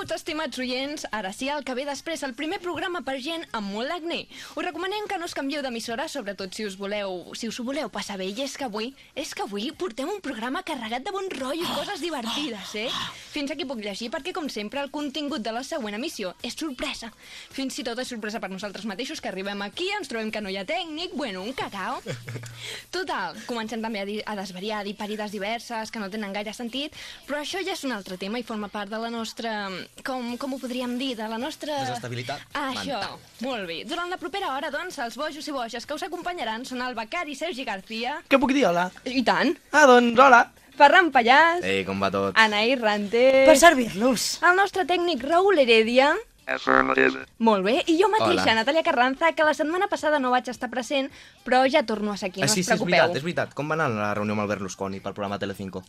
Benvinguts, estimats oients. Ara sí, el que ve després, el primer programa per gent amb molt acné. Us recomanem que no us canvieu d'emissora, sobretot si us voleu, si us ho voleu passar bé. I és que avui, és que avui portem un programa carregat de bon rotllo i coses divertides, eh? Fins aquí puc llegir, perquè, com sempre, el contingut de la següent emissió és sorpresa. Fins i tot és sorpresa per nosaltres mateixos, que arribem aquí, ens trobem que no hi ha tècnic, bueno, un cacao. Total, comencem també a, dir, a desvariar, a dir parides diverses que no tenen gaire sentit, però això ja és un altre tema i forma part de la nostra... Com, com ho podríem dir? De la nostra... Desestabilitat Ah, això, mental. molt bé. Durant la propera hora, doncs, els bojos i boges que us acompanyaran són el Becari Sergi García... Què puc dir, hola? I tant! Ah, doncs, hola. Ferran Pallàs, Ei, com va tot? Anaïs Ranter... Per servir-los. El nostre tècnic Raül Heredia... Molt bé, i jo mateixa, Hola. Natàlia Carranza, que la setmana passada no vaig estar present, però ja torno a ser aquí, ah, no sí, us sí, és preocupeu. veritat, és veritat. Com va anar la reunió amb el Berlusconi pel programa Telecinco?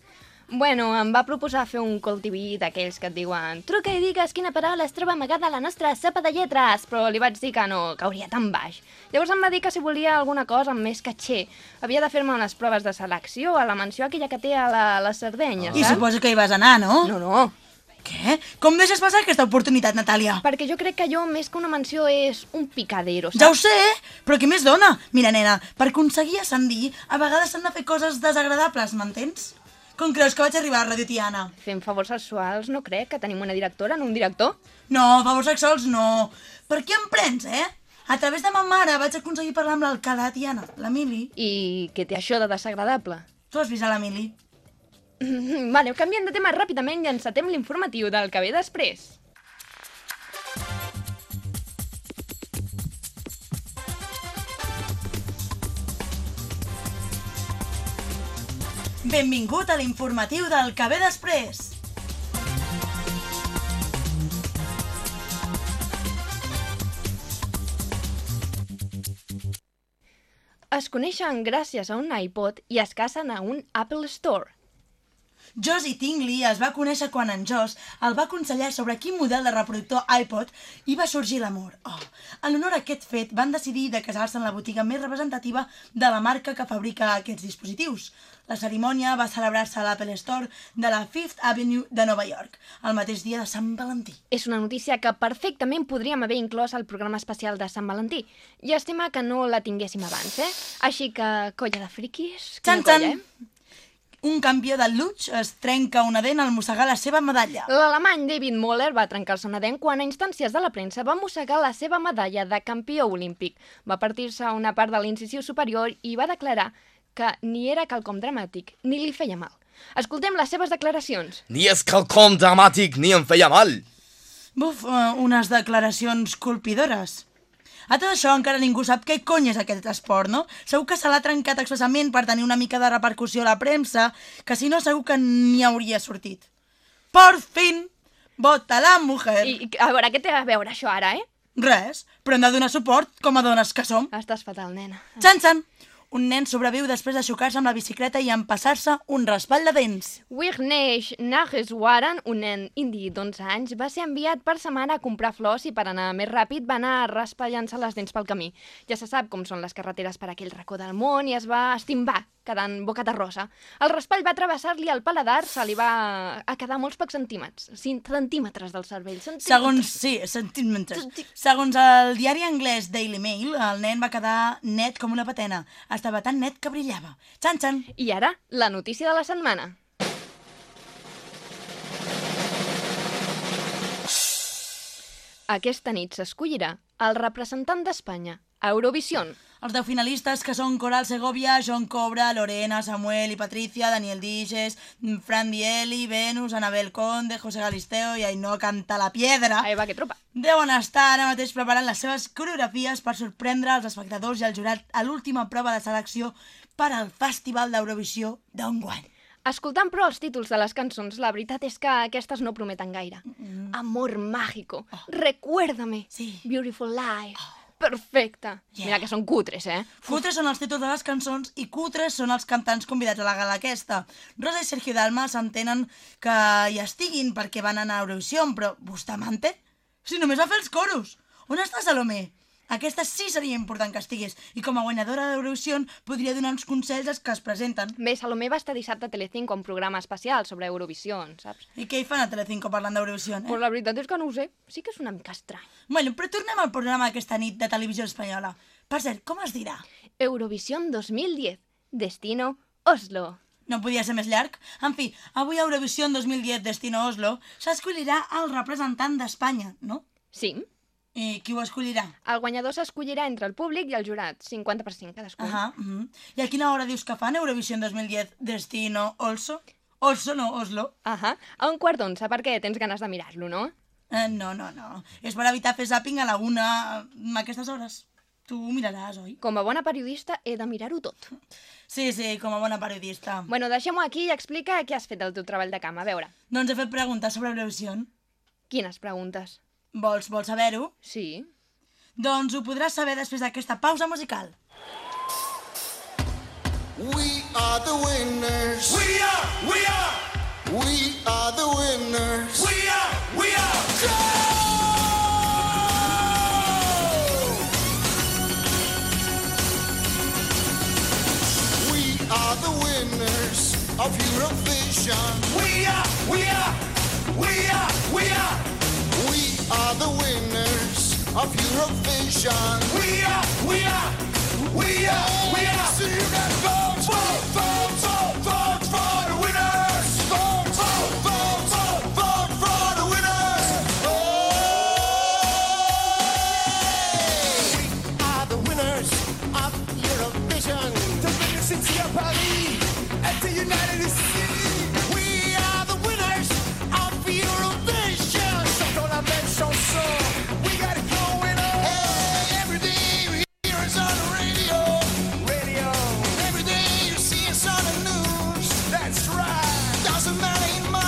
Bueno, em va proposar fer un TV d'aquells que et diuen truca i digues quina paraula es troba amagada a la nostra sopa de lletres, però li vaig dir que no, que hauria tan baix. Llavors em va dir que si volia alguna cosa amb més catxer, havia de fer-me unes proves de selecció a la mansió aquella que té a la, la Sardenya, I saps? suposo que hi vas anar, no? No, no, Què? Com deixes passar aquesta oportunitat, Natàlia? perquè jo crec que allò, més que una mansió, és un picadero, saps? Ja ho sé, però què més dona? Mira, nena, per aconseguir ascendir, a vegades s'han de fer coses desagradables, m'entens? Com creus que vaig arribar a Radio Tiana? Fent favors sexuals, no crec que tenim una directora en un director. No, favors sexuals no. Per què em prens, eh? A través de ma mare vaig aconseguir parlar amb l'alcalde de Tiana, l'Emili. I què té això de desagradable? Tu has vist a l'Emili? Vale, canviant de tema ràpidament i encetem l'informatiu del que ve després. Benvingut a l'informatiu del que ve després. Es coneixen gràcies a un iPod i es casen a un Apple Store. Josie Tingley es va conèixer quan en Joss el va aconsellar sobre quin model de reproductor iPod i va sorgir l'amor. Oh. En honor a aquest fet, van decidir de casar-se en la botiga més representativa de la marca que fabrica aquests dispositius. La cerimònia va celebrar-se a l'Apple Store de la Fifth Avenue de Nova York, el mateix dia de Sant Valentí. És una notícia que perfectament podríem haver inclòs al programa especial de Sant Valentí. Llàstima que no la tinguéssim abans, eh? Així que, colla de friquis... Txan, txan! colla, eh? Un campió de luig es trenca una dent al mossegar la seva medalla. L'alemany David Moller va trencar-se una dent quan a instàncies de la premsa va mossegar la seva medalla de campió olímpic. Va partir-se una part de l'incisiu superior i va declarar que ni era quelcom dramàtic ni li feia mal. Escoltem les seves declaracions. Ni és quelcom dramàtic ni em feia mal. Buf, eh, unes declaracions colpidores. A tot això encara ningú sap què cony és aquest esport, no? Segur que se l'ha trencat expressament per tenir una mica de repercussió a la premsa, que si no segur que ni hauria sortit. Por fin, vota la mujer. I, i, a veure, què té a veure això ara, eh? Res, però hem de donar suport com a dones que som. Estàs fatal, nena. Txan, txan. Un nen sobreviu després de xocar-se amb la bicicleta i empassar-se un raspall de dents. Wignesh Nageswaran, un nen indi d'11 anys, va ser enviat per sa mare a comprar flors i per anar més ràpid va anar raspallant-se les dents pel camí. Ja se sap com són les carreteres per aquell racó del món i es va estimbar, quedant bocata rosa. El raspall va travessar-li el paladar, se li va a quedar molts pocs centímetres, cent- centímetres del cervell. Centímetres. Segons, sí, centímetres. Segons el diari anglès Daily Mail, el nen va quedar net com una patena. Estava tan net que brillava. Xan, xan. I ara, la notícia de la setmana. Aquesta nit s'escollirà el representant d'Espanya a Eurovision. Els deu finalistes, que són Coral Segovia, Joan Cobra, Lorena, Samuel i Patricia, Daniel Diges, Fran Dieli, Venus, Anabel Conde, José Galisteo i Ainhoa Canta la Piedra, Ahí va, que tropa. deuen estar ara mateix preparant les seves coreografies per sorprendre els espectadors i el jurat a l'última prova de selecció per al Festival d'Eurovisió d'enguany. Escoltant però els títols de les cançons, la veritat és que aquestes no prometen gaire. Amor mágico, recuérdame, Sí. beautiful life, perfecte. Yeah. Mira que són cutres, eh? Cutres són els títols de les cançons i cutres són els cantants convidats a la gala aquesta. Rosa i Sergio Dalma s'entenen que hi estiguin perquè van anar a Eurovisió, però Bustamante? Si només va fer els coros! On està Salomé? Aquesta sí seria important que estigués, i com a guanyadora d'Eurovisió podria donar uns consells als que es presenten. Bé, Salomé va estar dissabte a Telecinco un programa especial sobre Eurovisió, saps? I què hi fan a Telecinco parlant d'Eurovisió, eh? Pues la veritat és que no ho sé. Sí que és una mica estrany. Bueno, però tornem al programa aquesta nit de televisió espanyola. Per cert, com es dirà? Eurovisión 2010. Destino Oslo. No podia ser més llarg? En fi, avui a Eurovisió 2010 Destino Oslo s'escollirà el representant d'Espanya, no? Sí. I qui ho escollirà? El guanyador s'escollirà entre el públic i el jurat, 50% cadascun. Ahà, uh -huh. I a quina hora dius que fan Eurovisió 2010 Destino Olso? Olso, no, Oslo. Ahà. A un quart d'onze, perquè tens ganes de mirar-lo, no? Eh, no, no, no. És per evitar fer zapping a la una a aquestes hores. Tu ho miraràs, oi? Com a bona periodista he de mirar-ho tot. Sí, sí, com a bona periodista. Bueno, deixem-ho aquí i explica què has fet del teu treball de camp. A veure, Doncs he fet preguntes sobre Eurovisió. quines preguntes? Vols, vols saber-ho? Sí. Doncs ho podràs saber després d'aquesta pausa musical. We are the winners. We are, we are, We are the winners. we are, we are. We are the winners of Eurovision. We are, we are, we are, we are, are the winners of Eurovision. we are, we are, we are, we are. So you Vote, vote, vote, vote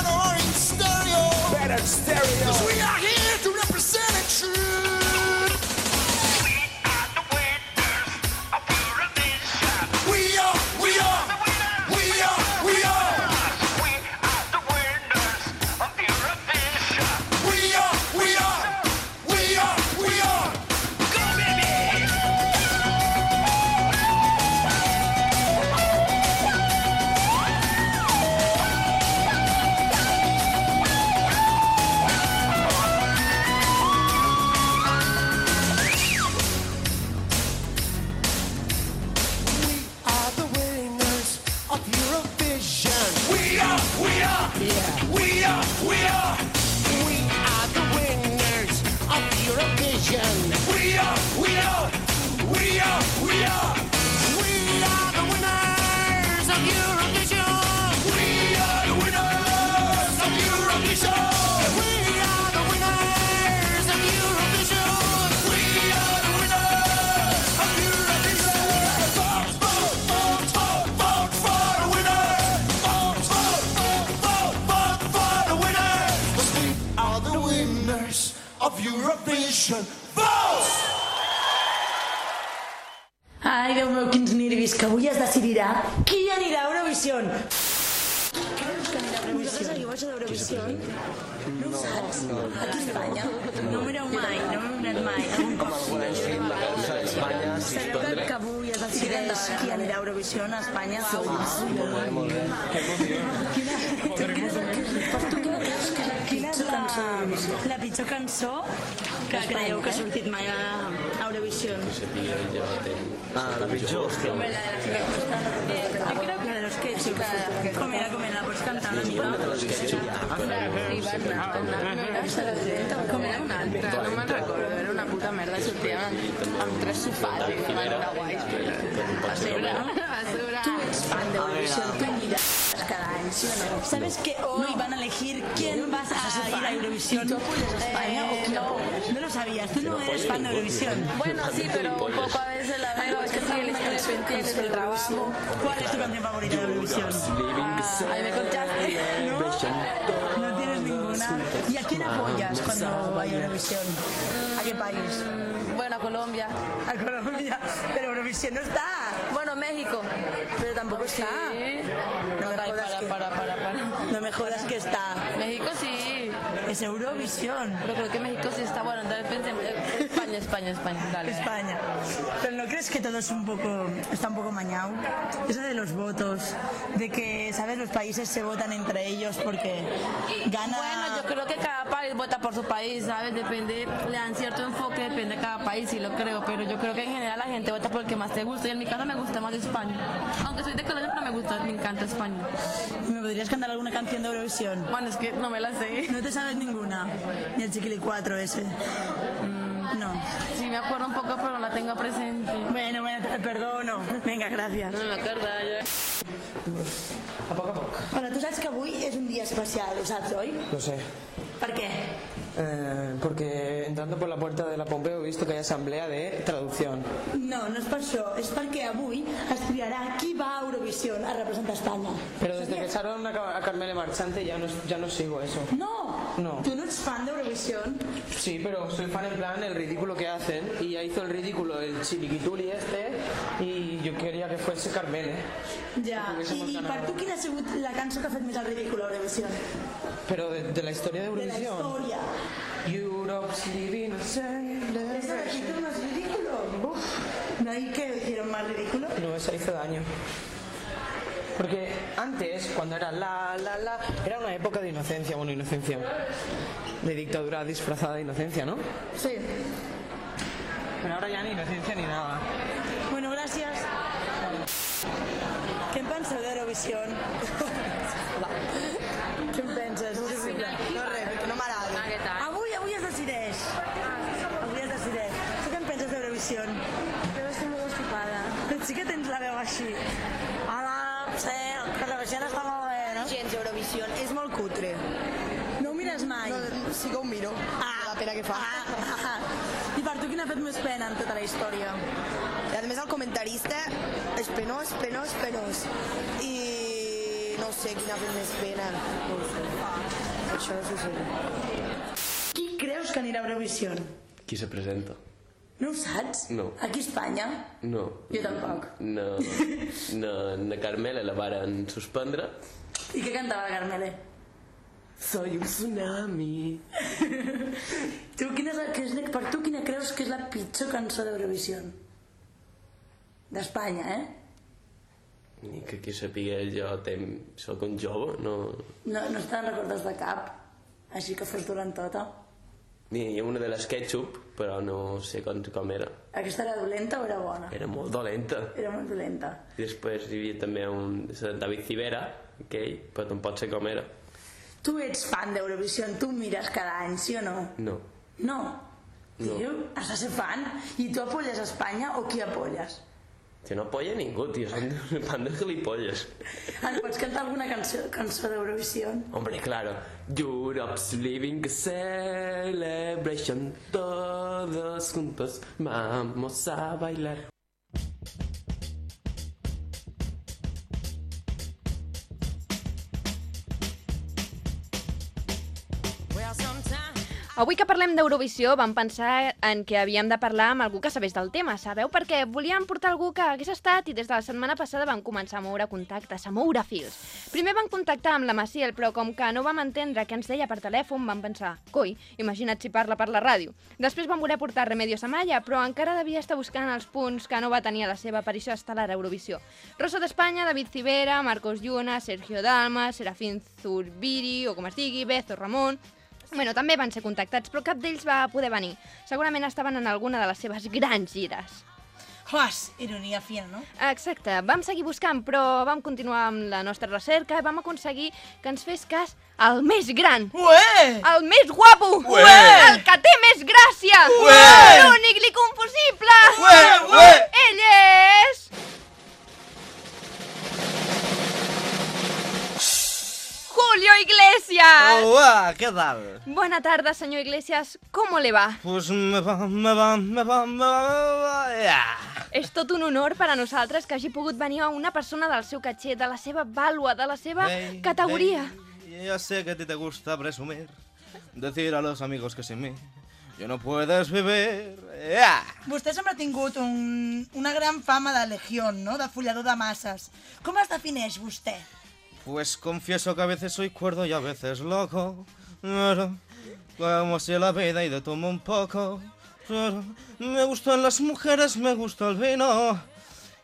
or in stereo. Better stereo. No ho saps? Aquí a Espanya? No mireu mai, no mirat mai. Algun cop Sabeu que, que avui es decideix qui anirà a Eurovisió a Espanya? Quina és la, la pitjor cançó que creieu que ha sortit mai a a Eurovisió? Ah, la pitjor, hòstia. Jo crec que de los que com era, com era, la pots cantar una altra? No me'n recordo, era una puta merda, sortia amb, amb tres sofàs i una manera guais. A sobre, a sobre... Tu ets fan d'Eurovisió, tu aniràs cada any, ¿sí o no? ¿Sabes que hoy van a elegir quién vas a ir a Eurovisión? ¿Tú apoyas a España o quién apoyas? No lo sabías, tú no eres fan de Eurovisión. Bueno, sí, pero un poco a veces la veo, es que sí, el, el, trabajo. ¿Cuál es tu canción favorita de Eurovisión? Ah, ahí me contaste. ¿No? ¿No tienes ninguna? ¿Y a quién apoyas cuando hay Eurovisión? ¿A qué país? Bueno, Colombia. A Colombia. Pero Eurovisión no está. Bueno, México. Pero tampoco está. No me jodas que está. México sí. Es Eurovisión. Pero creo que México sí está bueno. Entonces España, España, España. Dale. España. Pero ¿no crees que todo es un poco, está un poco mañado? Eso de los votos, de que, ¿sabes? Los países se votan entre ellos porque gana... Bueno, yo creo que cada país vota por su país, ¿sabes? Depende, le dan cierto enfoque, depende de cada país, sí lo creo, pero yo creo que en general la gente vota por el que más te gusta y en mi caso me gusta más España. Aunque soy de Colombia, pero me gusta, me encanta España. ¿Me podrías cantar alguna canción de Eurovisión? Bueno, es que no me la sé. ¿No te sabes ninguna? Ni el Chiquili 4 ese. No. Sí, me acuerdo un poco, pero no la tengo presente. Bueno, bueno, te perdono. Venga, gracias. No me acuerdo ya. Bueno, tu saps que avui és un dia especial, ho saps, oi? Lo sé. Per què? Eh, porque entrando por la puerta de la Pompeo he visto que hay asamblea de traducción. No, no és per això, és perquè avui es triarà qui va a Eurovisió a representar Espanya. Pero desde que echaron a, Ca- a Carmele Marchante ya no, ya no sigo eso. No! No. Tu no ets fan d'Eurovisió? Sí, pero soy fan en plan el ridículo que hacen y ya hizo el ridículo el chiliquituli este y yo quería que fuese Carmele. Ja. I, I per tu quina ha sigut la cançó que ha fet més el ridícul a Eurovisió? Pero de, de la historia de De la Eurovisión. història. Europe's living a ¿Esa de celebration. tú no es ridículo? ¿No hay que hicieron más ridículo? No, esa hizo daño. Porque antes, cuando era la, la, la, era una época de inocencia, bueno, inocencia, de dictadura disfrazada de inocencia, ¿no? Sí. Pero ahora ya ni inocencia ni nada. Bueno, gràcies. Què en penseu d'Eurovisió? es decideix. Avui es decideix. Tu què en penses d'Eurovisió? Yo estoy muy constipada. Sí que tens la veu així. Hola, sí, que l'Eurovisió està molt bé, no? Gens Eurovisió, és molt cutre. No ho mires mai. No, sí que ho miro, ah, la pena que fa. Ah, ah, ah. I per tu quina ha fet més pena en tota la història? I a més el comentarista és penós, penós, penós. I no sé quina ha fet més pena. No ho sé. Això no s'ho sé. Que anirà a Eurovisió? Qui se presenta? No ho saps? No. Aquí a Espanya? No. Jo tampoc. No, no, na Carmela la varen suspendre. I què cantava la Carmele? Soy un tsunami. Tu, quina és la, que és, la- per tu quina creus que és la pitjor cançó d'Eurovisió? D'Espanya, eh? Ni que qui sapigué jo tem... soc un jove, no... No, no te'n recordes de cap, així que fos durant tota. Ni una de les ketchup, però no sé com, com era. Aquesta era dolenta o era bona? Era molt dolenta. Era molt dolenta. I després hi havia també un David Civera, aquell, però tampoc sé com era. Tu ets fan d'Eurovisió, tu mires cada any, sí o no? No. No. No. Tio, has de ser fan. I tu apolles Espanya o qui apolles? Que no apoya ningú, tio, són un pan de gilipolles. Ens pots cantar alguna cançó, cançó d'Eurovisió? Hombre, claro. Europe's living celebration. Todos juntos vamos a bailar. Avui que parlem d'Eurovisió vam pensar en que havíem de parlar amb algú que sabés del tema, sabeu? Perquè volíem portar algú que hagués estat i des de la setmana passada vam començar a moure contactes, a moure fils. Primer vam contactar amb la Maciel, però com que no vam entendre què ens deia per telèfon, vam pensar, coi, imagina't si parla per la ràdio. Després vam voler portar Remedios Amaya, però encara devia estar buscant els punts que no va tenir a la seva aparició estel·lar a Eurovisió. Rosso d'Espanya, David Civera, Marcos Lluna, Sergio Dalma, Serafín Zurbiri, o com es digui, Bezo Ramon... Bueno, també van ser contactats, però cap d'ells va poder venir. Segurament estaven en alguna de les seves grans gires. Hoas, ironia fina, no? Exacte, vam seguir buscant, però vam continuar amb la nostra recerca i vam aconseguir que ens fes cas el més gran. Ué! El més guapo! Ué! El que té més gràcia! Ué! L'únic, l'inconfusible! Ué, ué! Ell és... Julio Iglesias! Hola, ¿qué tal? Buena tarde, señor Iglesias. ¿Cómo le va? Pues me va, me va, me va, me va, me va, ya. És tot un honor per a nosaltres que hagi pogut venir a una persona del seu caché, de la seva vàlua, de la seva Ey, categoria. ey, ya sé que a ti te gusta presumir, decir a los amigos que sin mí yo no puedes vivir. Yeah. Vostè sempre ha tingut un, una gran fama de legión, no?, de follador de masses. Com es defineix vostè? Pues confieso que a veces soy cuerdo y a veces loco. Pero, Como si la vida y de tomo un poco. Pero, Me gustan las mujeres, me gusta el vino.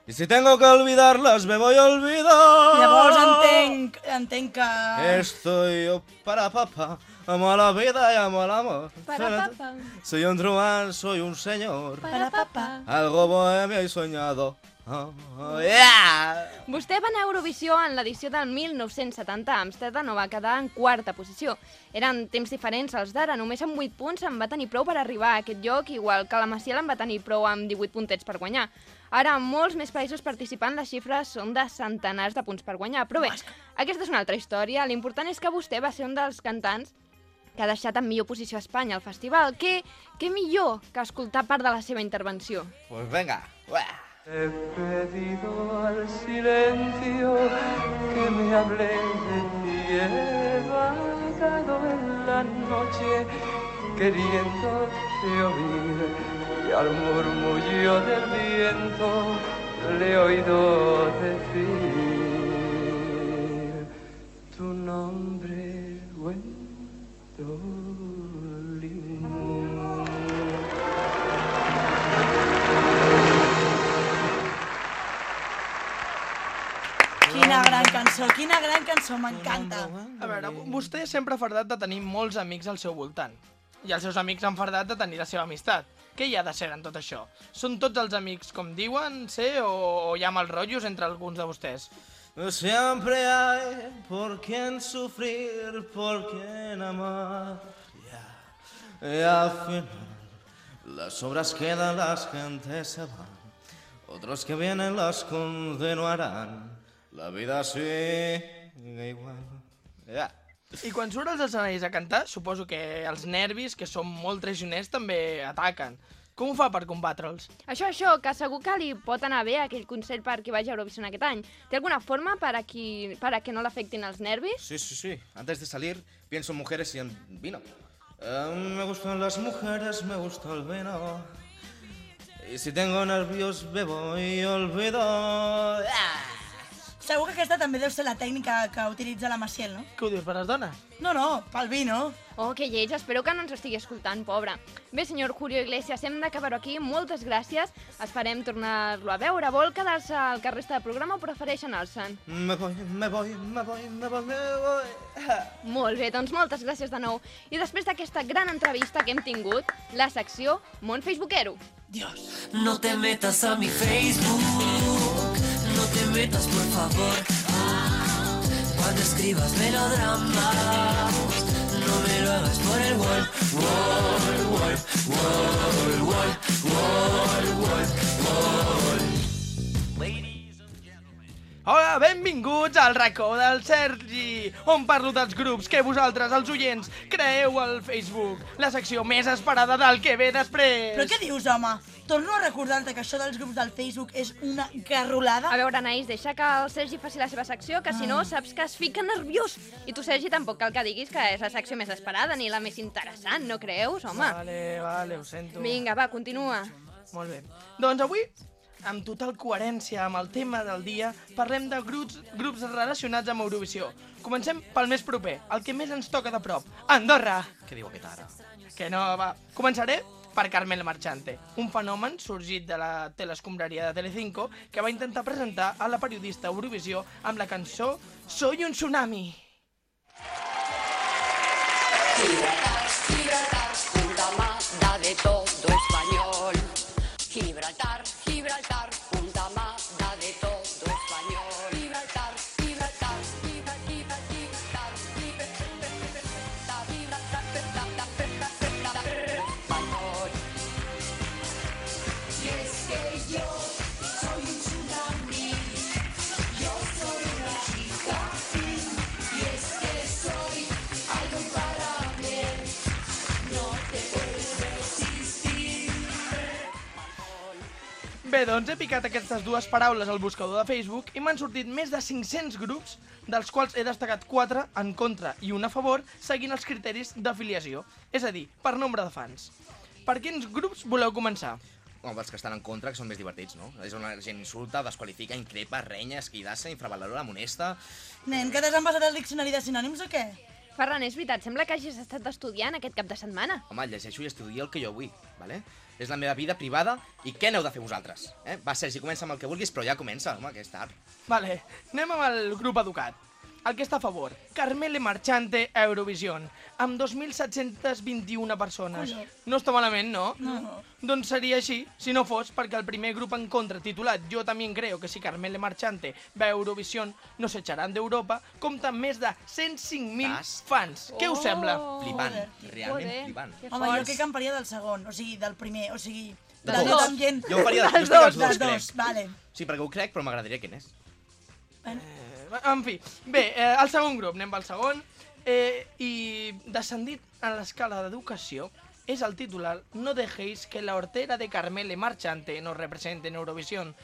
Y si tengo que olvidarlas, me voy a olvidar. Llavors entenc, entenc que... Estoy yo para papá. Amo a la vida y amo al amor. Para papá. Soy un truán, soy un señor. Para papá. Algo bohemio y soñado. Oh, oh, yeah! Vostè va anar a Eurovisió en l'edició del 1970 a Amsterdam, on va quedar en quarta posició. Eren temps diferents als d'ara, només amb 8 punts en va tenir prou per arribar a aquest lloc, igual que la Maciel en va tenir prou amb 18 puntets per guanyar. Ara, en molts més països participant, les xifres són de centenars de punts per guanyar. Però bé, aquesta és una altra història. L'important és que vostè va ser un dels cantants que ha deixat en millor posició a Espanya al festival. Què, què millor que escoltar part de la seva intervenció? Pues venga. Uah. He pedido al silencio que me hable de ti. He vagado en la noche queriéndote oír y al murmullo del viento le he oído decir tu nombre, cançó, quina gran cançó, m'encanta. A veure, vostè sempre ha fardat de tenir molts amics al seu voltant. I els seus amics han fardat de tenir la seva amistat. Què hi ha de ser en tot això? Són tots els amics com diuen ser o, o hi ha mals rotllos entre alguns de vostès? Siempre hay por quien sufrir, por quien amar. Ya. Y al final, las obras quedan, las gentes se van. Otros que vienen las continuarán. La vida sigue igual. Ya. I quan surt als escenaris a cantar, suposo que els nervis, que són molt traicioners, també ataquen. Com ho fa per combatre'ls? Això, això, que segur que li pot anar bé aquell concert per qui vagi a Eurovisió aquest any. Té alguna forma per a, qui, per a que no l'afectin els nervis? Sí, sí, sí. Antes de salir, pienso en mujeres y en vino. Eh, me gustan las mujeres, me gusta el vino. Y si tengo nervios, bebo y olvido. Ah. Segur que aquesta també deu ser la tècnica que utilitza la Maciel, no? Què ho dius, per les dones? No, no, pel vi, no? Oh, que lleig, espero que no ens estigui escoltant, pobre. Bé, senyor Julio Iglesias, hem d'acabar-ho aquí. Moltes gràcies. Esperem tornar-lo a veure. Vol quedar-se al que resta del programa o prefereix anar-se'n? Me voy, me voy, me voy, me voy, me voy. Molt bé, doncs moltes gràcies de nou. I després d'aquesta gran entrevista que hem tingut, la secció Món Facebookero. Dios. No te metas a mi Facebook, metas por favor. Cuando escribas melodramas, no me lo hagas por el wall, wall, wall, wall, wall, wall, wall, wall. Hola, benvinguts al racó del Sergi, on parlo dels grups que vosaltres, els oients, creeu al Facebook, la secció més esperada del que ve després. Però què dius, home? Torno a recordar-te que això dels grups del Facebook és una garrolada. A veure, Anaïs, deixa que el Sergi faci la seva secció, que si no saps que es fica nerviós. I tu, Sergi, tampoc cal que diguis que és la secció més esperada ni la més interessant, no creus, home? Vale, vale, ho sento. Vinga, va, continua. Molt bé. Doncs avui, amb total coherència amb el tema del dia, parlem de grups, grups relacionats amb Eurovisió. Comencem pel més proper, el que més ens toca de prop, Andorra. Què diu aquest ara? Que no, va. Començaré per Carmel Marchante, un fenomen sorgit de la telescombraria de Telecinco que va intentar presentar a la periodista Eurovisió amb la cançó Soy un tsunami. Gibraltar, Gibraltar, amada de todo español. Gibraltar, Bé, doncs he picat aquestes dues paraules al buscador de Facebook i m'han sortit més de 500 grups, dels quals he destacat 4 en contra i un a favor, seguint els criteris d'afiliació, és a dir, per nombre de fans. Per quins grups voleu començar? Home, els que estan en contra, que són més divertits, no? És on la gent insulta, desqualifica, increpa, renya, esquidassa, infravalora, amonesta... Nen, que t'has empassat el diccionari de sinònims o què? Ferran, és veritat, sembla que hagis estat estudiant aquest cap de setmana. Home, llegeixo i estudio el que jo vull, vale? És la meva vida privada i què n'heu de fer vosaltres? Eh? Va, Sergi, comença amb el que vulguis, però ja comença, home, que és tard. Vale, anem amb el grup educat. El que està a favor, Carmele Marchante a Eurovision, amb 2.721 persones. No està malament, no? No. Doncs seria així, si no fos perquè el primer grup en contra, titulat Yo también creo que si Carmele Marchante va a Eurovisión nos echarán d'Europa, compta amb més de 105.000 fans. Què us sembla? Flipant, Joder, realment joder. flipant. Home, jo crec que em faria del segon, o sigui, del primer, o sigui... De tots. amb gent... Jo em faria de- jo dels dos, dos, dels dos, crec. vale. Sí, perquè ho crec, però m'agradaria que n'és. En fi, bé, eh, el segon grup, anem pel segon. Eh, I descendit en l'escala d'educació és el titular No dejéis que la hortera de Carmele Marchante nos represente en Eurovisión.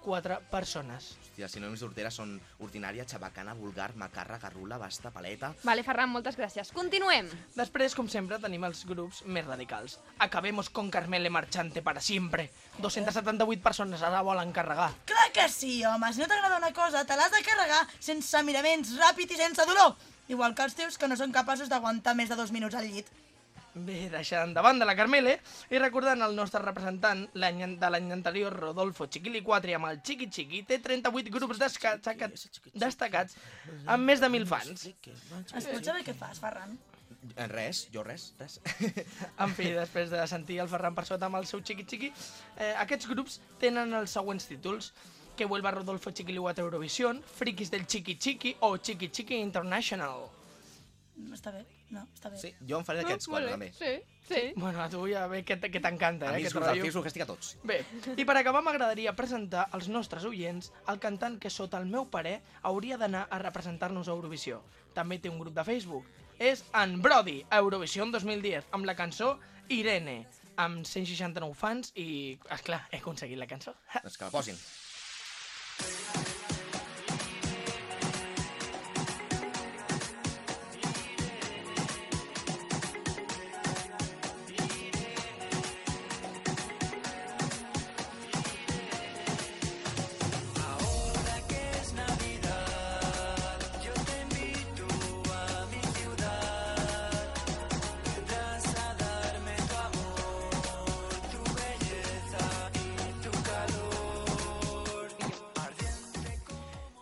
804 persones. Hòstia, sinònims d'hortera són ordinària, xabacana, vulgar, macarra, garrula, basta, paleta... Vale, Ferran, moltes gràcies. Continuem. Després, com sempre, tenim els grups més radicals. Acabemos con Carmele Marchante para siempre. 278 persones ara volen carregar. Clar que sí, home, si no t'agrada una cosa, te l'has de carregar sense miraments, ràpid i sense dolor. Igual que els teus, que no són capaços d'aguantar més de dos minuts al llit. Bé, deixant de banda la Carmele i recordant el nostre representant l'any an- de l'any anterior, Rodolfo Chiquili 4, amb el Chiqui Chiqui, té 38 grups destacats, destacats amb més de 1.000 fans. Es pot saber què fas, Ferran? Eh, Res, jo res, res. En fi, després de sentir el Ferran per sota amb el seu Chiqui Chiqui, eh, aquests grups tenen els següents títols que vuelva Rodolfo Chiquili 4 a Eurovisión, Frikis del Chiqui Chiqui o Chiqui Chiqui International. Està bé, no, està bé. Sí, jo em faré d'aquests quatre, també. Sí, sí. Bueno, a tu ja ve que, que t'encanta, A eh, mi els. Facebook estic a tots. Bé, i per acabar m'agradaria presentar als nostres oients el cantant que sota el meu parer hauria d'anar a representar-nos a Eurovisió. També té un grup de Facebook. És en Brody, a Eurovisió 2010, amb la cançó Irene, amb 169 fans i, esclar, he aconseguit la cançó. Doncs que la posin. Ahora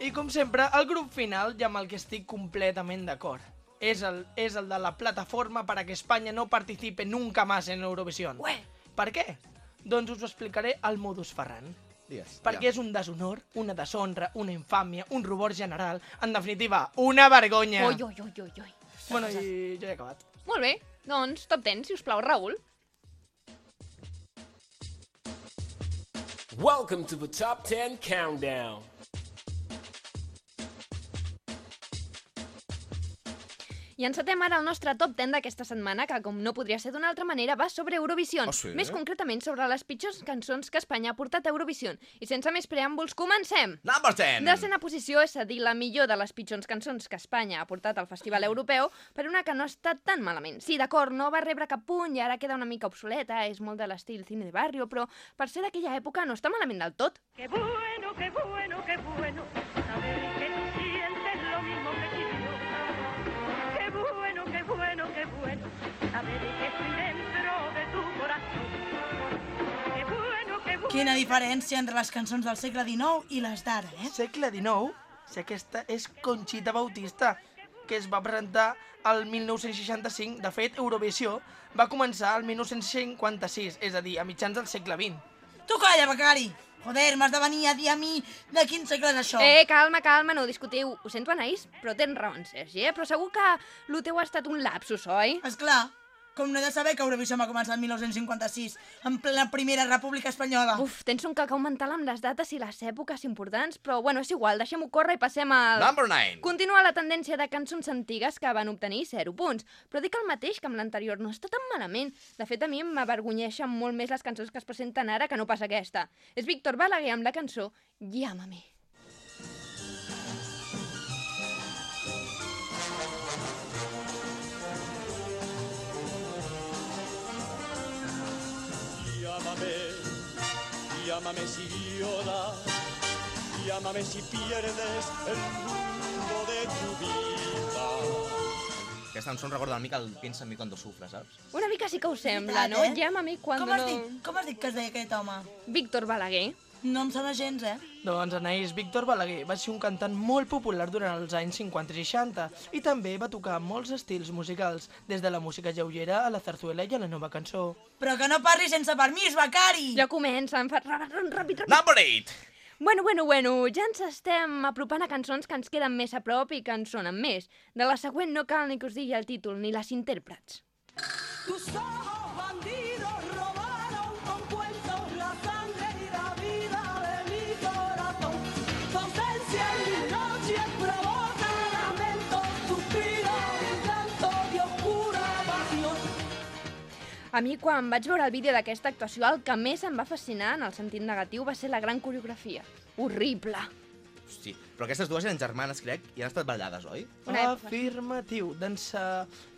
I com sempre, el grup final i amb el que estic completament d'acord. És el, és el de la plataforma para que España no participe nunca más en Eurovisión. Ué. Per què? Doncs us ho explicaré al modus Ferran. Digues. Perquè és un deshonor, una deshonra, una infàmia, un rubor general, en definitiva, una vergonya. Ui, ui, ui, ui, ui. Bueno, i jo he acabat. Molt bé, doncs top 10, si us plau, Raül. Welcome to the Top 10 Countdown. I encetem ara el nostre top 10 d'aquesta setmana, que com no podria ser d'una altra manera, va sobre Eurovisió. Ah, sí? Més concretament sobre les pitjors cançons que Espanya ha portat a Eurovisió. I sense més preàmbuls, comencem! Number 10! Desena posició és a dir la millor de les pitjors cançons que Espanya ha portat al Festival Europeu, per una que no ha estat tan malament. Sí, d'acord, no va rebre cap punt i ara queda una mica obsoleta, és molt de l'estil cine de barrio, però per ser d'aquella època no està malament del tot. Qué bueno, qué bueno, qué bueno saber Quina diferència entre les cançons del segle XIX i les d'ara, eh? Segle XIX, si aquesta és Conxita Bautista, que es va presentar al 1965. De fet, Eurovisió va començar al 1956, és a dir, a mitjans del segle XX. Tu calla, becari! Joder, m'has de venir a dir a mi de quin segle és això. Eh, calma, calma, no ho discutiu. Ho sento, Anaïs, però tens raó, Sergi, eh? Però segur que el teu ha estat un lapsus, oi? Esclar. Com no he de saber que Eurovisió va començar el 1956, en plena primera república espanyola. Uf, tens un cacau mental amb les dates i les èpoques importants, però bueno, és igual, deixem-ho córrer i passem al... Number 9. Continua la tendència de cançons antigues que van obtenir 0 punts, però dic el mateix que amb l'anterior, no està tan malament. De fet, a mi m'avergonyeixen molt més les cançons que es presenten ara que no pas aquesta. És Víctor Balaguer amb la cançó Llámame. Llámame, llámame si lloras, llámame si pierdes el rumbo de tu vida. Aquesta cançó em recorda una mica el Piensa en mi cuando sufres, saps? Una mica sí que ho sembla, no? eh? Llámame cuando Com has, no... dit, com has dit que es deia aquest home? Víctor Balaguer. No em sona gens, eh? Doncs Anaïs Víctor Balaguer va ser un cantant molt popular durant els anys 50 i 60 i també va tocar molts estils musicals, des de la música lleugera a la zarzuela i a la nova cançó. Però que no parli sense permís, becari! Ja comença, em fa ràpid, ràpid. Number 8. Bueno, bueno, bueno, ja ens estem apropant a cançons que ens queden més a prop i que ens sonen més. De la següent no cal ni que us digui el títol ni les intèrprets. Tus ojos bandidos A mi, quan vaig veure el vídeo d'aquesta actuació, el que més em va fascinar, en el sentit negatiu, va ser la gran coreografia. Horrible. Hosti, però aquestes dues eren germanes, crec, i han estat ballades, oi? Afirmatiu. D'ençà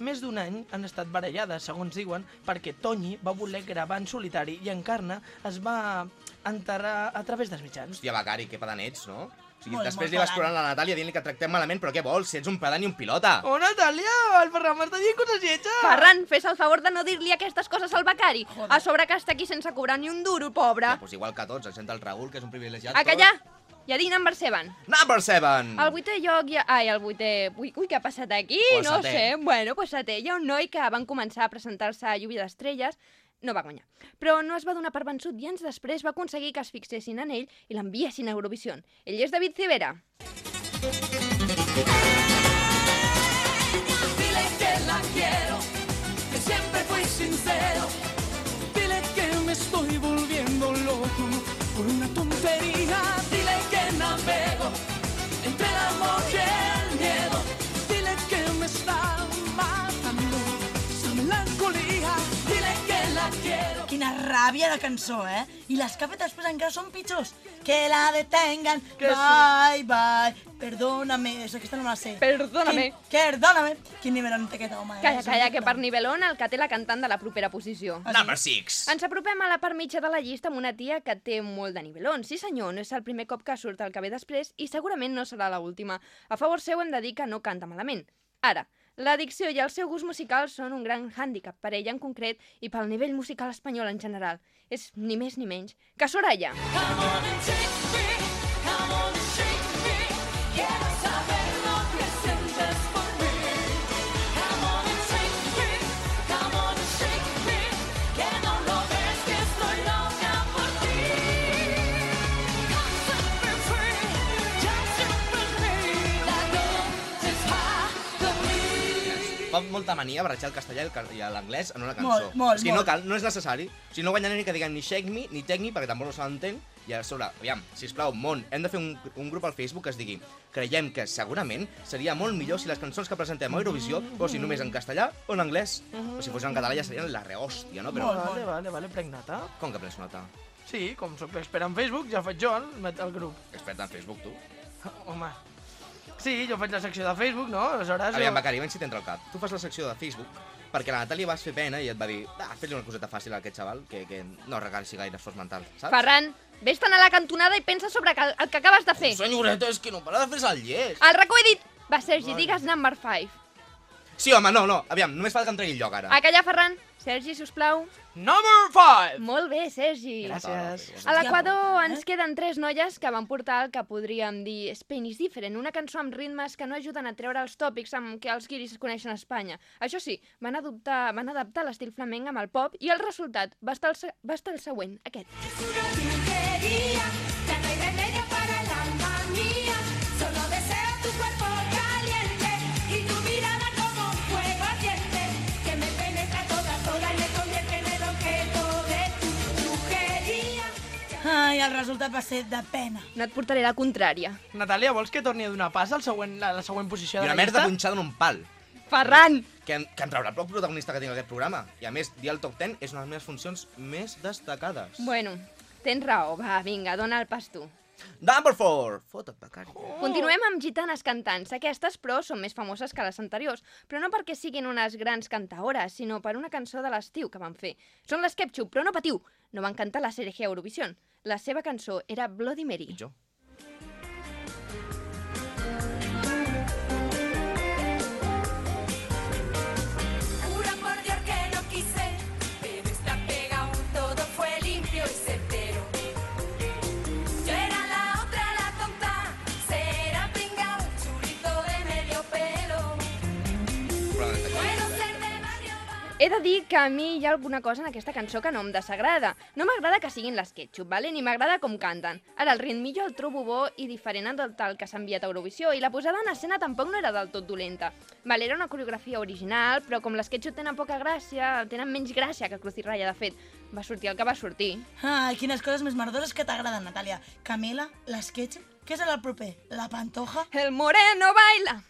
més d'un any han estat barallades, segons diuen, perquè Toñi va voler gravar en solitari i Encarna es va enterrar a través dels mitjans. Hòstia, Becari, que pedant ets, no? O sigui, Molt, després molt li vas cobrant a la Natàlia dient-li que tractem malament, però què vols? Si ets un pedant i un pilota. Oh, Natàlia, el Ferran m'està dient coses lletges. Ferran, fes el favor de no dir-li aquestes coses al becari. A sobre que està aquí sense cobrar ni un duro, pobre. Ja, doncs igual que tots, excepte el Raül, que és un privilegiat. A callar! I a dir number 7. Number 7. Al vuitè lloc hi ha... Ai, el vuitè... Ui, ui, què ha passat aquí? Pues no setè. sé. Bueno, pues setè. Hi ha un noi que van començar a presentar-se a Lluvia d'Estrelles, no va guanyar. Però no es va donar per vençut i anys després va aconseguir que es fixessin en ell i l'enviessin a Eurovision. Ell és David Civera. Dile que la quiero, que siempre fui sincero. Dile que me estoy volviendo ràbia de cançó, eh? I les que ha fet després encara són pitjors. Que la detengan. Que sí. bye, bye. Perdóname. És aquesta no me la sé. Perdóname. Quin, perdóname. Quin nivell en té aquest home, eh? Calla, calla, que per nivelón el que té la cantant de la propera posició. Number 6. Ens apropem a la part mitja de la llista amb una tia que té molt de nivelón. Sí senyor, no és el primer cop que surt el que ve després i segurament no serà l'última. A favor seu hem de dir que no canta malament. Ara, l'addicció i el seu gust musical són un gran hàndicap per ella en concret i pel nivell musical espanyol en general. És ni més ni menys que Soraya. Come on and take me, Fa molta mania barrejar el castellà i l'anglès en una cançó. Molt, molt, és que no molt. cal, no és necessari. O sigui, no guanya ni que diguem ni shake me, ni take me, perquè tampoc no se l'entén. I a sobre, aviam, sisplau, món, hem de fer un, un grup al Facebook que es digui creiem que segurament seria molt millor si les cançons que presentem a Eurovisió fossin només en castellà o en anglès. O si fossin en català ja serien la rehòstia, no? Però Vale, vale, vale, prenc nota. com que prens nota? Sí, com sóc expert en Facebook, ja faig jo el, el grup. Expert en Facebook, tu? Home, sí, jo faig la secció de Facebook, no? Aleshores... Aviam, jo- Becari, abans si t'entra al cap. Tu fas la secció de Facebook perquè la Natàlia vas fer pena i et va dir ah, fes-li una coseta fàcil a aquest xaval que, que no regalci gaire esforç mental, saps? Ferran, vés-te'n a la cantonada i pensa sobre el que acabes de fer. Senyoreta, és que no para de fer el llest. El racó he dit... Va, Sergi, digues number 5. Sí, home, no, no, aviam, només falta que em tregui el lloc ara. A callar, Ferran. Sergi, sisplau. Number 5! Molt bé, Sergi. Gràcies. A l'Equador ens queden tres noies que van portar el que podríem dir Spain is different, una cançó amb ritmes que no ajuden a treure els tòpics amb què els guiris es coneixen a Espanya. Això sí, van, adoptar, van adaptar l'estil flamenc amb el pop i el resultat va estar el, va estar el següent, aquest. brujería. Ya i el resultat va ser de pena. No et portaré la contrària. Natàlia, vols que torni a donar pas al següent, a la següent posició I de una la merda llista? punxada en un pal. Ferran! Que, que em traurà el poc protagonista que tinc aquest programa. I a més, dir el top 10 és una de les meves funcions més destacades. Bueno, tens raó. Va, vinga, dona el pas tu. Number 4. Fota't, becari. Continuem amb gitanes cantants. Aquestes, però, són més famoses que les anteriors, però no perquè siguin unes grans cantaores, sinó per una cançó de l'estiu que van fer. Són les Ketchup, però no patiu, no van cantar la sèrie Eurovision. La seva cançó era Bloody Mary. Jo. He de dir que a mi hi ha alguna cosa en aquesta cançó que no em desagrada. No m'agrada que siguin les Ketchup, vale? ni m'agrada com canten. Ara, el ritmillo el trobo bo i diferent del tal que s'ha enviat a Eurovisió, i la posada en escena tampoc no era del tot dolenta. Vale, era una coreografia original, però com les Ketchup tenen poca gràcia, tenen menys gràcia que Cruz i Raya, de fet, va sortir el que va sortir. Ai, quines coses més merdoses que t'agraden, Natàlia. Camila, l'esquetx, què serà el proper? La pantoja? El moreno baila,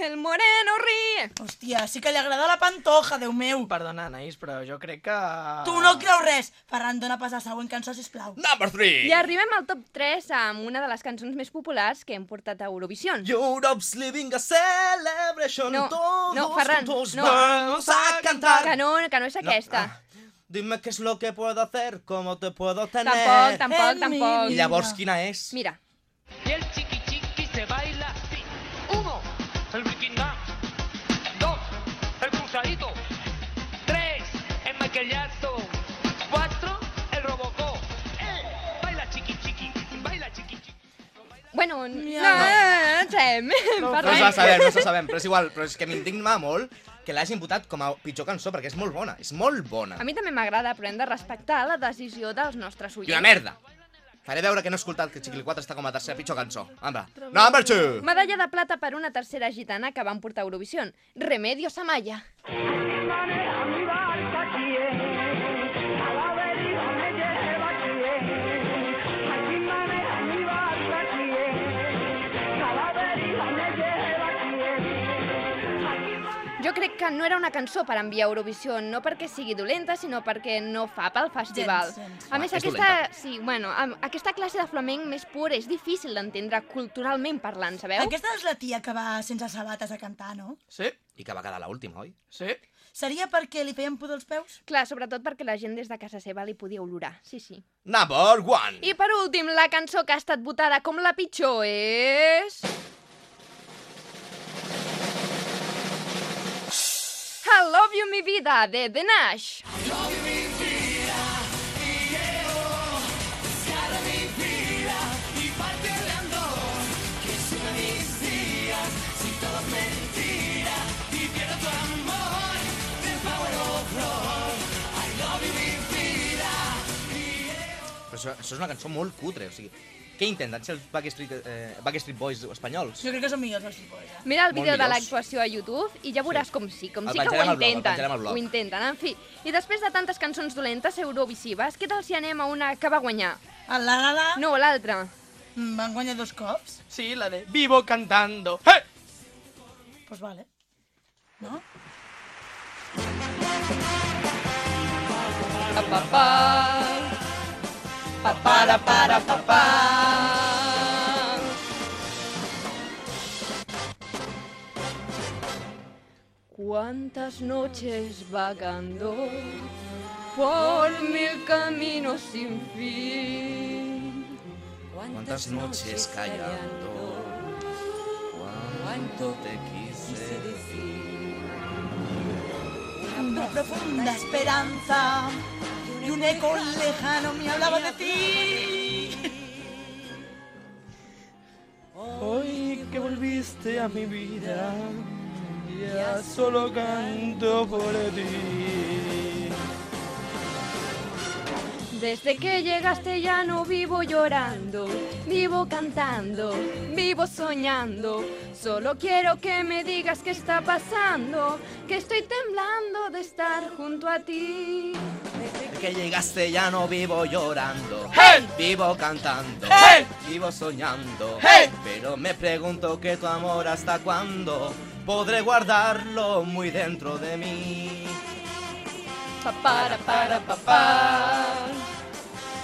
el moreno ríe. Hòstia, sí que li agrada la pantoja, Déu meu. Perdona, Anaïs, però jo crec que... Tu no creus res. Ferran, dona pas a la següent cançó, sisplau. Number 3. I arribem al top 3 amb una de les cançons més populars que hem portat a Eurovision. Europe's living a celebration. No, todos no, Ferran, no. vamos a cantar. Que no, que no és aquesta. ah. Dime qué es lo que puedo hacer, cómo te puedo tener. Tampoc, tampoc, tampoc. I llavors quina és? Mira. Y el chiqui Bueno, no, no, no, no sabem. No, no se sabem, no sabem, però és igual, però és que m'indigna molt que l'hagin votat com a pitjor cançó, perquè és molt bona, és molt bona. A mi també m'agrada, però hem de respectar la decisió dels nostres I oients. una merda. Faré veure que no he escoltat que Chiquili 4 està com a tercera pitjor cançó. Amba. Number 2. Medalla de plata per una tercera gitana que van portar a Eurovision. Remedios Amaya. Jo crec que no era una cançó per enviar a Eurovisió, no perquè sigui dolenta, sinó perquè no fa pel festival. Gens, gens. A més, aquesta, dolenta. sí, bueno, aquesta classe de flamenc més pur és difícil d'entendre culturalment parlant, sabeu? Aquesta és la tia que va sense sabates a cantar, no? Sí. I que va quedar l'última, oi? Sí. Seria perquè li feien pudor als peus? Clar, sobretot perquè la gent des de casa seva li podia olorar, sí, sí. Number 1. I per últim, la cançó que ha estat votada com la pitjor és... I Love You Mi Vida, de The Nash. Això, això és una cançó molt cutre, o. Què intenten ser els Backstreet, eh, Backstreet Boys espanyols? Jo crec que són millors els boys. Eh? Mira el Molt vídeo de millors. l'actuació a YouTube i ja veuràs com sí, com El sí que ho intenten. blog. Ho intenten, en fi. I després de tantes cançons dolentes eurovisives, què tal si anem a una que va guanyar? El la la la? No, l'altra. Mm, Van guanyar dos cops? Sí, la de Vivo cantando. ¡Hey! Pues vale. No? Pa, pa, pa. Pa, para, para, pa, pa. Cuántas noches vagando por mil caminos sin fin. Cuántas noches callando, cuánto te quise decir. Una profunda esperanza y un eco lejano me hablaba de ti. Hoy que volviste a mi vida, ya solo canto por ti. Desde que llegaste ya no vivo llorando, vivo cantando, vivo soñando. Solo quiero que me digas qué está pasando, que estoy temblando de estar junto a ti. que llegaste ya no vivo llorando. ¡Hey! Vivo cantando. ¡Hey! Vivo soñando. ¡Hey! Pero me pregunto que tu amor hasta cuándo podré guardarlo muy dentro de mí. Pa, para, para, pa, pa.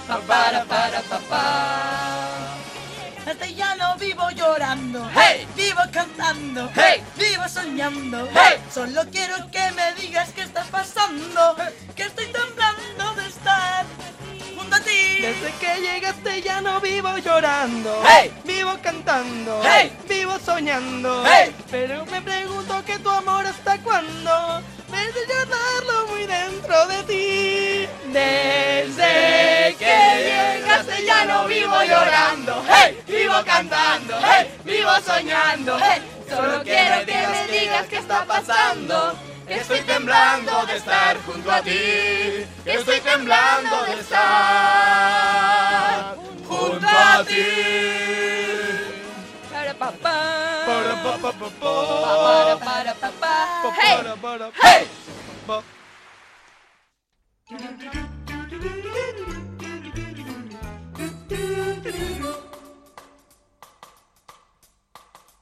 Pa, para, para, pa. Hasta ya no vivo llorando. ¡Hey! Vivo cantando. ¡Hey! Vivo soñando. ¡Hey! Solo quiero que me digas qué está pasando. Que estoy temblando de estar junto a ti. Desde que llegaste ya no vivo llorando. ¡Hey! Vivo cantando. ¡Hey! Vivo soñando. ¡Hey! Pero me pregunto que tu amor hasta cuándo. Desde guardarlo muy dentro de ti. Desde que llegaste ya no vivo llorando. ¡Hey! Vivo cantando. ¡Hey! Vivo soñando. ¡Hey! Solo quiero que me digas qué está pasando. Que estoy temblando de estar junto a ti. Que estoy temblando de estar junto a ti. Para, pa, Hey! Hey!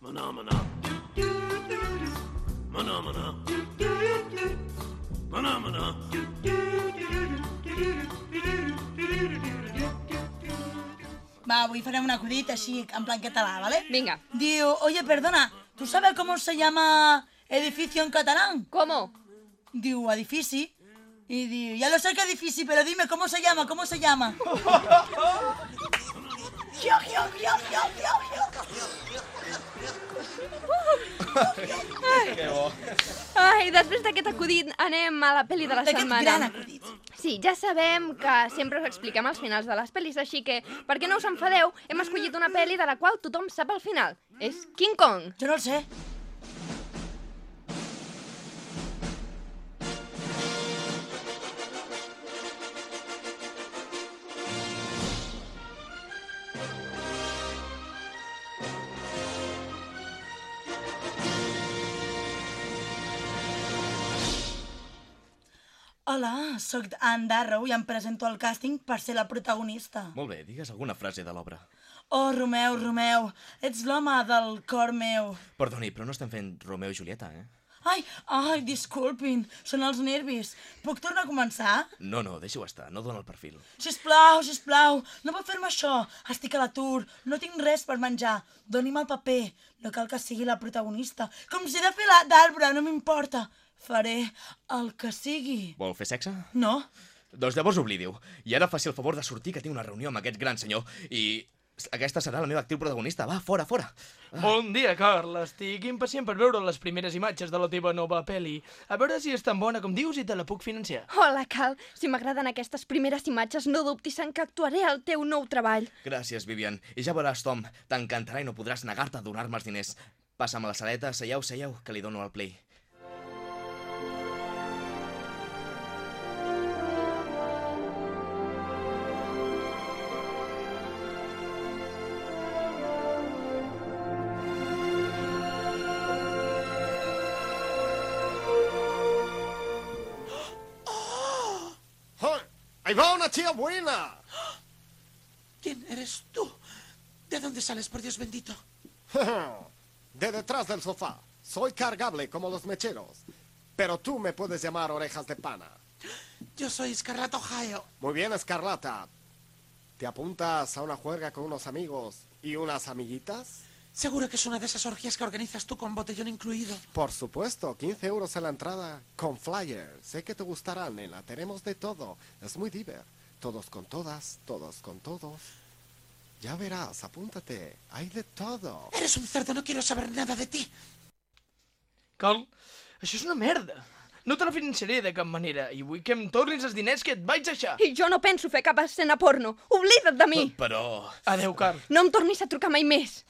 Mına mına. Mına Va, avui farem un acudit així, en plan català, ¿vale? Venga. Diu, oye, perdona, ¿tú sabes cómo se llama edificio en catalán? ¿Cómo? Diu, edifici. Y diu, ya lo sé que edifici, pero dime, ¿cómo se llama? ¿Cómo se llama? Gio, gio, gio, gio, Que bo. Ai, després d'aquest acudit anem a la pel·li de la D'aquest setmana. gran acudit. Sí, ja sabem que sempre us expliquem els finals de les pel·lis, així que, perquè no us enfadeu, hem escollit una pel·li de la qual tothom sap el final. És King Kong. Jo no el sé. Hola, sóc Anne Darrow i em presento al càsting per ser la protagonista. Molt bé, digues alguna frase de l'obra. Oh, Romeu, Romeu, ets l'home del cor meu. Perdoni, però no estem fent Romeo i Julieta, eh? Ai, ai, disculpin, són els nervis. Puc tornar a començar? No, no, deixi-ho estar, no dona el perfil. Sisplau, sisplau, no pot fer-me això. Estic a l'atur, no tinc res per menjar. Doni'm el paper, no cal que sigui la protagonista. Com si he de fer la d'arbre, no m'importa. Faré el que sigui. Vol fer sexe? No? Doncs llavors oblidi-ho. I ara faci el favor de sortir que tinc una reunió amb aquest gran senyor i aquesta serà la meva actriu protagonista. Va, fora, fora. Bon dia, Carl. Estic impacient per veure les primeres imatges de la teva nova pel·li. A veure si és tan bona com dius i te la puc financiar. Hola, Cal. Si m'agraden aquestes primeres imatges, no dubtis en que actuaré al teu nou treball. Gràcies, Vivian. I ja veuràs, Tom, t'encantarà i no podràs negar-te a donar-me els diners. Passa'm a la saleta, seieu, seieu, que li dono el play. Buena! ¿Quién eres tú? ¿De dónde sales, por Dios bendito? De detrás del sofá. Soy cargable como los mecheros. Pero tú me puedes llamar orejas de pana. Yo soy Escarlata Ohio. Muy bien, Escarlata. ¿Te apuntas a una juerga con unos amigos y unas amiguitas? Seguro que es una de esas orgías que organizas tú con botellón incluido. Por supuesto, 15 euros en la entrada con flyer. Sé que te gustará, nena. Tenemos de todo. Es muy diver. Todos con todas, todos con todos. Ya verás, apúntate. Hay de todo. Eres un cerdo, no quiero saber nada de ti. Carl, això és una merda. No te la financiaré de cap manera i vull que em tornis els diners que et vaig deixar. I jo no penso fer cap escena porno. Oblida't de mi. Però... Adeu, Carl. No em tornis a trucar mai més.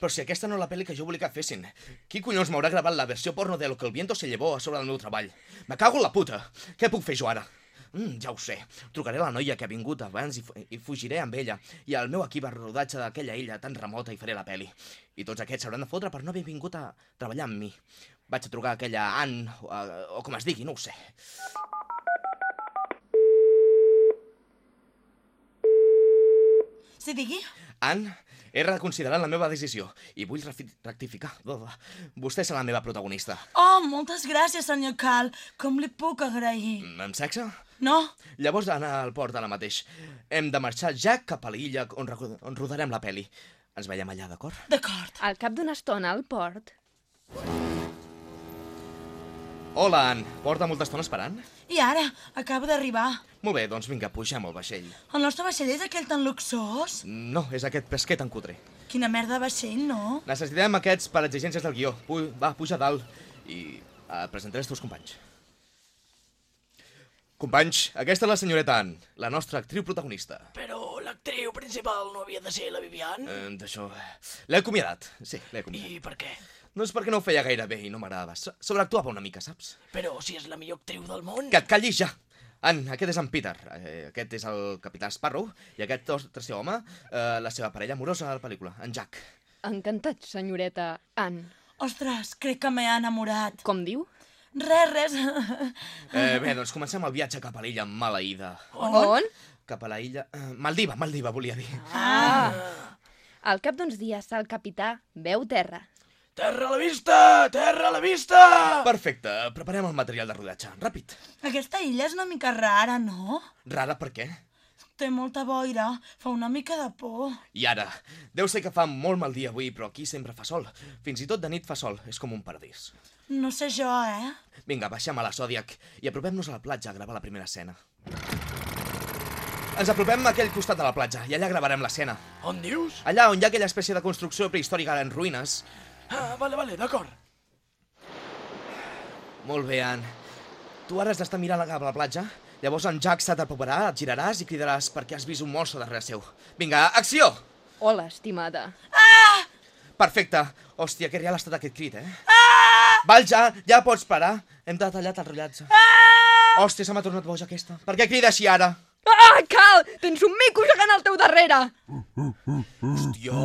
Però si aquesta no és la pel·li que jo volia que fessin. Qui collons m'haurà gravat la versió porno de Lo que el viento se llevó a sobre del meu treball? Me cago en la puta! Què puc fer jo ara? Mm, ja ho sé. Trucaré a la noia que ha vingut abans i, fu i fugiré amb ella i al meu equip a rodatge d'aquella illa tan remota i faré la peli. I tots aquests s'hauran de fotre per no haver vingut a treballar amb mi. Vaig a trucar a aquella Ann, o, o com es digui, no ho sé. Sí, digui? Ann, he reconsiderat la meva decisió i vull rectificar. Vostè serà la meva protagonista. Oh, moltes gràcies, senyor Cal. Com li puc agrair? Amb sexe? No? Llavors anar al port ara mateix. Hem de marxar ja cap a l'illa on, on rodarem la peli. Ens veiem allà, d'acord? D'acord. Al cap d'una estona al port... Hola, Ann. Porta molta estona esperant? I ara, acabo d'arribar. Molt bé, doncs vinga, pugem al vaixell. El nostre vaixell és aquell tan luxós? No, és aquest pesquer tan cutre. Quina merda de vaixell, no? Necessitem aquests per exigències del guió. Pu va, puja a dalt i uh, presentaré els teus companys. Companys, aquesta és la senyoreta Ann, la nostra actriu protagonista. Però l'actriu principal no havia de ser la Vivian? Eh, D'això... L'he acomiadat. Sí, l'he acomiadat. I per què? Doncs perquè no ho feia gaire bé i no m'agradava. So- Sobreactuava una mica, saps? Però si és la millor actriu del món... Que et callis ja! Ann, aquest és en Peter, eh, aquest és el capità Sparrow, i aquest tercer home, eh, la seva parella amorosa a la pel·lícula, en Jack. Encantat, senyoreta Ann. Ostres, crec que m'he enamorat. Com diu? Res, res. Eh, bé, doncs comencem el viatge cap a l'illa maleïda. On? Cap a la illa... Eh, Maldiva, Maldiva, volia dir. Ah! Al cap d'uns dies, el capità veu terra. Terra a la vista! Terra a la vista! Perfecte, preparem el material de rodatge. Ràpid. Aquesta illa és una mica rara, no? Rara, per què? Té molta boira, fa una mica de por. I ara, deu ser que fa molt mal dia avui, però aquí sempre fa sol. Fins i tot de nit fa sol, és com un paradís. No sé jo, eh? Vinga, baixem a la Zodiac i apropem-nos a la platja a gravar la primera escena. Ens apropem a aquell costat de la platja i allà gravarem l'escena. On dius? Allà on hi ha aquella espècie de construcció prehistòrica en ruïnes. Ah, vale, vale, d'acord. Molt bé, Ann. Tu ara has d'estar mirant cap a la platja, llavors en Jack se t'aproparà, et giraràs i cridaràs perquè has vist un monstre darrere seu. Vinga, acció! Hola, estimada. Perfecte. Hòstia, que real ha estat aquest crit, eh? Ah! Val, ja, ja pots parar. Hem detallat el rotllatge. Ah! Hòstia, se m'ha tornat boja aquesta. Per què crida així ara? Ah, Cal! Tens un mico gegant al teu darrere! Hòstia,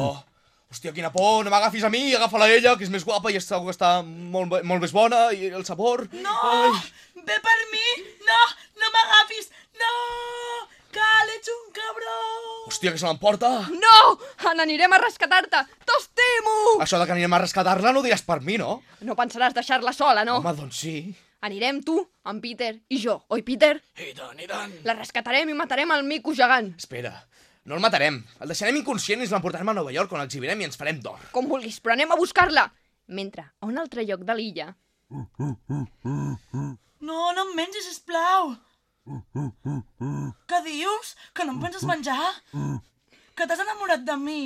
hòstia, quina por, no m'agafis a mi, agafa-la a ella, que és més guapa i segur que està molt, molt més bona, i el sabor... No! Ve per mi! No! No m'agafis! No! Cal, ets un cabró! Hòstia, que se l'emporta! No! N'anirem a rescatar-te! T'estimo! Això de que anirem a rescatar-la no diràs per mi, no? No pensaràs deixar-la sola, no? Home, doncs sí. Anirem tu, en Peter i jo, oi, Peter? I tant, i tant. La rescatarem i matarem el mico gegant. Espera, no el matarem. El deixarem inconscient i ens l'emportarem a Nova York on l'exhibirem i ens farem d'or. Com vulguis, però anem a buscar-la. Mentre, a un altre lloc de l'illa... No, no em mengis, sisplau! Què dius? Que no em penses menjar? Que t'has enamorat de mi?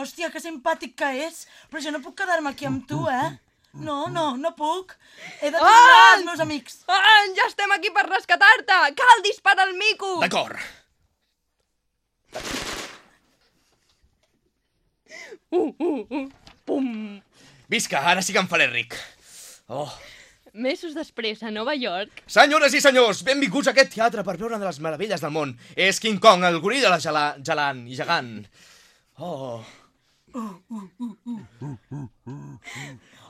Hòstia, que simpàtic que és! Però jo no puc quedar-me aquí amb tu, eh? No, no, no puc. He de tornar Ah! als meus amics. Ah, ja estem aquí per rescatar-te! Cal disparar el mico! D'acord. Uh, uh, uh. Pum! Visca, ara sí que em faré ric. Oh. Mesos després, a Nova York... Senyores i senyors, benvinguts a aquest teatre per veure una de les meravelles del món. És King Kong, el goril·la gela, gelant i gegant. Oh.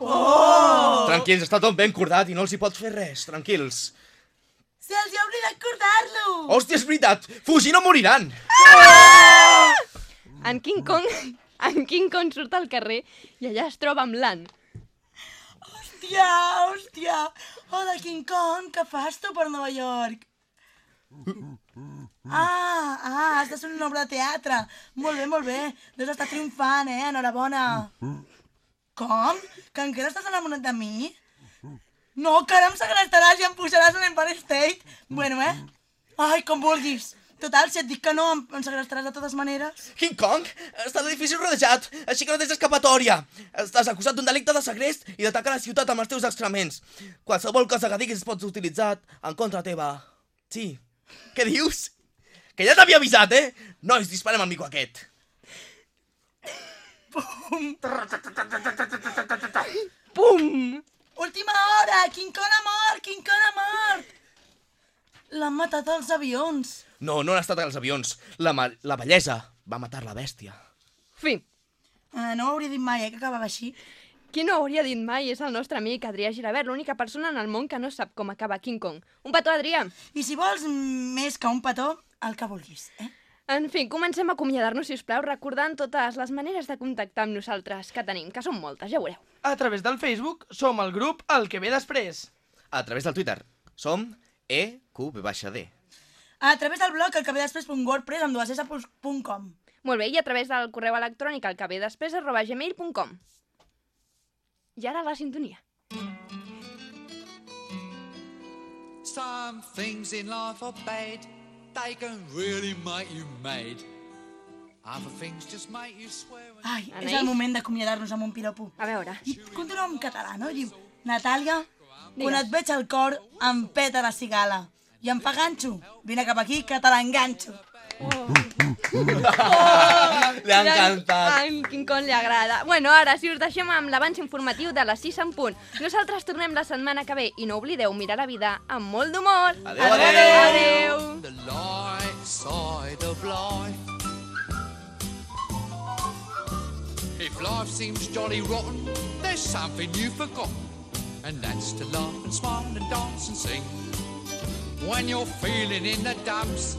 Oh! Tranquils, està tot ben cordat i no els hi pots fer res, tranquils. Se els ha oblidat cortar-lo! Hòstia, és veritat! Fugint o moriran! En King Kong... En King Kong surt al carrer i allà es troba amb l'Ann. Hòstia, hòstia! Hola, King Kong, què fas tu per Nova York? Ah, ah, has de fer una obra de teatre. Molt bé, molt bé. Deus estar triomfant, eh? Enhorabona. Com? Que encara estàs enamorat de mi? No, que ara em segrestaràs i em pujaràs a l'Empire State. Bueno, eh? Ai, com vulguis. Total, si et dic que no, em, em segrestaràs de totes maneres. King Kong, està l'edifici rodejat, així que no tens escapatòria. Estàs acusat d'un delicte de segrest i d'atacar la ciutat amb els teus excrements. Qualsevol cosa que diguis es pot utilitzar en contra teva. Sí. Què dius? Que ja t'havia avisat, eh? Nois, disparem al mico aquest. Pum! Última hora! King Kong ha mort! King Kong ha mort! L'han matat els avions. No, no han estat els avions. La, la bellesa va matar la bèstia. Fi. Uh, no ho hauria dit mai, eh, que acabava així. Qui no ho hauria dit mai és el nostre amic Adrià Girabert, l'única persona en el món que no sap com acaba King Kong. Un petó, Adrià! I si vols més que un petó, el que vulguis, eh? En fi, comencem a acomiadar-nos, si us plau, recordant totes les maneres de contactar amb nosaltres que tenim, que són moltes, ja ho veureu. A través del Facebook som el grup El que ve després. A través del Twitter som E EQD. A través del blog elquevedesprès.wordpress amb dues s.com. Molt bé, i a través del correu electrònic al que ve després arroba gmail.com. I ara la sintonia. Some things in life are bad, they can really make you mad. Other things just make you swear. and- Ai, és el moment d'acomiadar-nos amb un piropo. A veure. I continua en català, no? Diu, Natàlia, quan Digues. et veig al cor, em peta la cigala. I em fa ganxo. Vine cap aquí, que te l'enganxo. Li ha encantat. En King Kong li agrada. Bueno, ara, si us deixem amb l'abans informatiu de les 6 en punt. Nosaltres tornem la setmana que ve i no oblideu mirar la vida amb molt d'humor. Adéu, adéu. Adéu. The light side of life. If life seems jolly rotten, there's something you've forgotten, and that's to laugh and smile and dance and sing. When you're feeling in the dumps,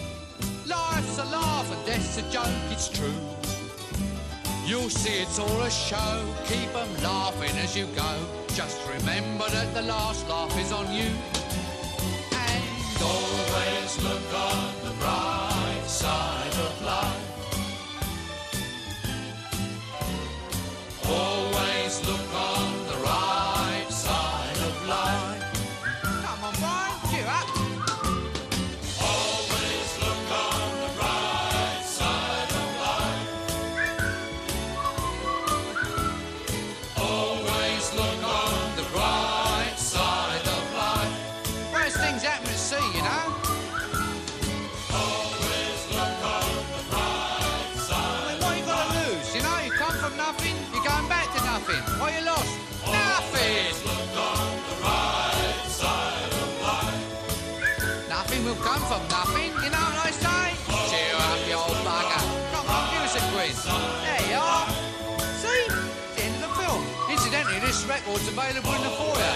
Life's a laugh and death's a joke, it's true. You'll see it's all a show, keep 'em laughing as you go. Just remember that the last laugh is on you. I say? Cheer up, you old bugger. Come on, give us a quiz. There you are. See? It's the end of the film. Incidentally, this record's available in the foyer.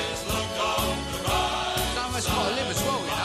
Some of us got to live as well, you know.